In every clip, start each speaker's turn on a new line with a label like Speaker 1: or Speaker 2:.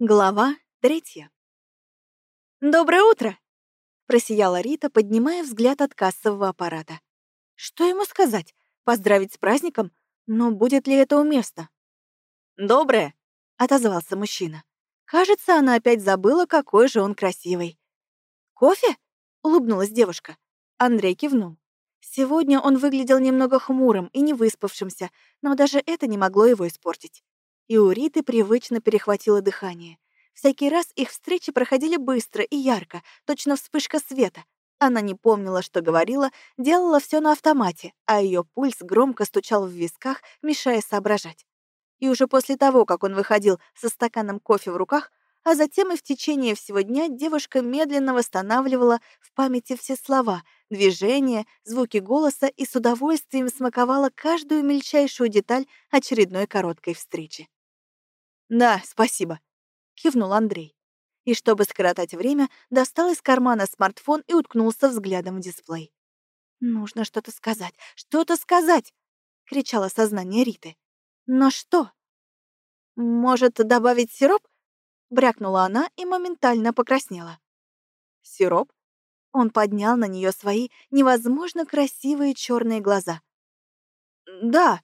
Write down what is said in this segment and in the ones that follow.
Speaker 1: Глава третья. «Доброе утро!» — просияла Рита, поднимая взгляд от кассового аппарата. Что ему сказать? Поздравить с праздником? Но будет ли это уместно? «Доброе!» — отозвался мужчина. Кажется, она опять забыла, какой же он красивый. «Кофе?» — улыбнулась девушка. Андрей кивнул. Сегодня он выглядел немного хмурым и невыспавшимся, но даже это не могло его испортить и у Риты привычно перехватило дыхание. Всякий раз их встречи проходили быстро и ярко, точно вспышка света. Она не помнила, что говорила, делала все на автомате, а ее пульс громко стучал в висках, мешая соображать. И уже после того, как он выходил со стаканом кофе в руках, а затем и в течение всего дня девушка медленно восстанавливала в памяти все слова, движения, звуки голоса и с удовольствием смаковала каждую мельчайшую деталь очередной короткой встречи. «Да, спасибо», — кивнул Андрей. И чтобы скоротать время, достал из кармана смартфон и уткнулся взглядом в дисплей. «Нужно что-то сказать, что-то сказать!» — кричало сознание Риты. «Но что?» «Может, добавить сироп?» — брякнула она и моментально покраснела. «Сироп?» Он поднял на нее свои невозможно красивые черные глаза. «Да»,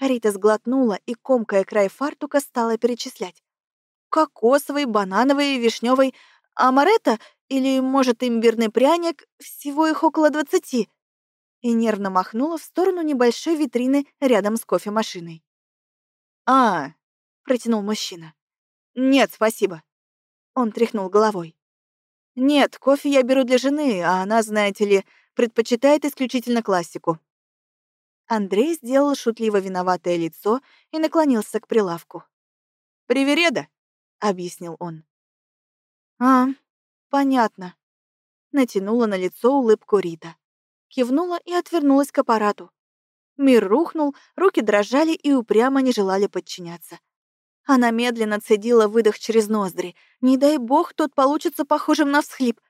Speaker 1: Рита сглотнула и, комкая край фартука, стала перечислять. Кокосовый, банановый, вишневый, амаретто или, может, имбирный пряник, всего их около двадцати. И нервно махнула в сторону небольшой витрины рядом с кофемашиной. «А, — протянул мужчина. «Нет, спасибо». Он тряхнул головой. «Нет, кофе я беру для жены, а она, знаете ли, предпочитает исключительно классику. Андрей сделал шутливо виноватое лицо и наклонился к прилавку. «Привереда», — объяснил он. «А, понятно». Натянула на лицо улыбку Рита. Кивнула и отвернулась к аппарату. Мир рухнул, руки дрожали и упрямо не желали подчиняться. Она медленно цедила выдох через ноздри. Не дай бог, тот получится похожим на всхлип.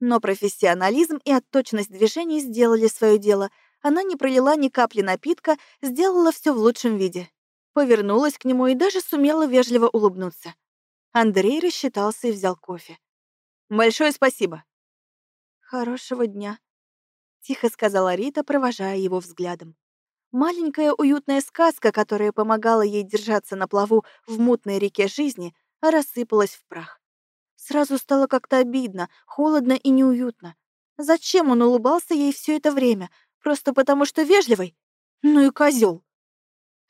Speaker 1: Но профессионализм и отточность движений сделали свое дело — она не пролила ни капли напитка, сделала все в лучшем виде. Повернулась к нему и даже сумела вежливо улыбнуться. Андрей рассчитался и взял кофе. «Большое спасибо». «Хорошего дня», — тихо сказала Рита, провожая его взглядом. Маленькая уютная сказка, которая помогала ей держаться на плаву в мутной реке жизни, рассыпалась в прах. Сразу стало как-то обидно, холодно и неуютно. Зачем он улыбался ей все это время? Просто потому, что вежливый? Ну и козел.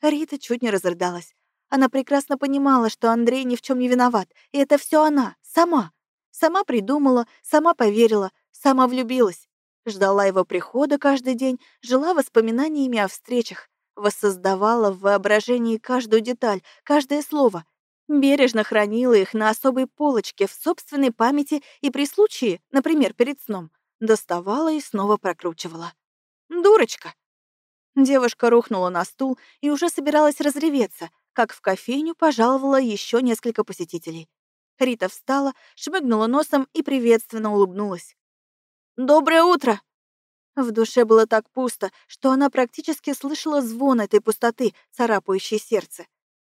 Speaker 1: Рита чуть не разрыдалась. Она прекрасно понимала, что Андрей ни в чем не виноват, и это все она, сама. Сама придумала, сама поверила, сама влюбилась. Ждала его прихода каждый день, жила воспоминаниями о встречах, воссоздавала в воображении каждую деталь, каждое слово, бережно хранила их на особой полочке в собственной памяти и при случае, например, перед сном, доставала и снова прокручивала. Дурочка!» Девушка рухнула на стул и уже собиралась разреветься, как в кофейню пожаловало еще несколько посетителей. Рита встала, шмыгнула носом и приветственно улыбнулась. «Доброе утро!» В душе было так пусто, что она практически слышала звон этой пустоты, царапающей сердце.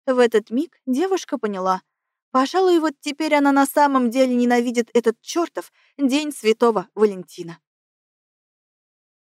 Speaker 1: В этот миг девушка поняла. Пожалуй, вот теперь она на самом деле ненавидит этот чертов День Святого Валентина.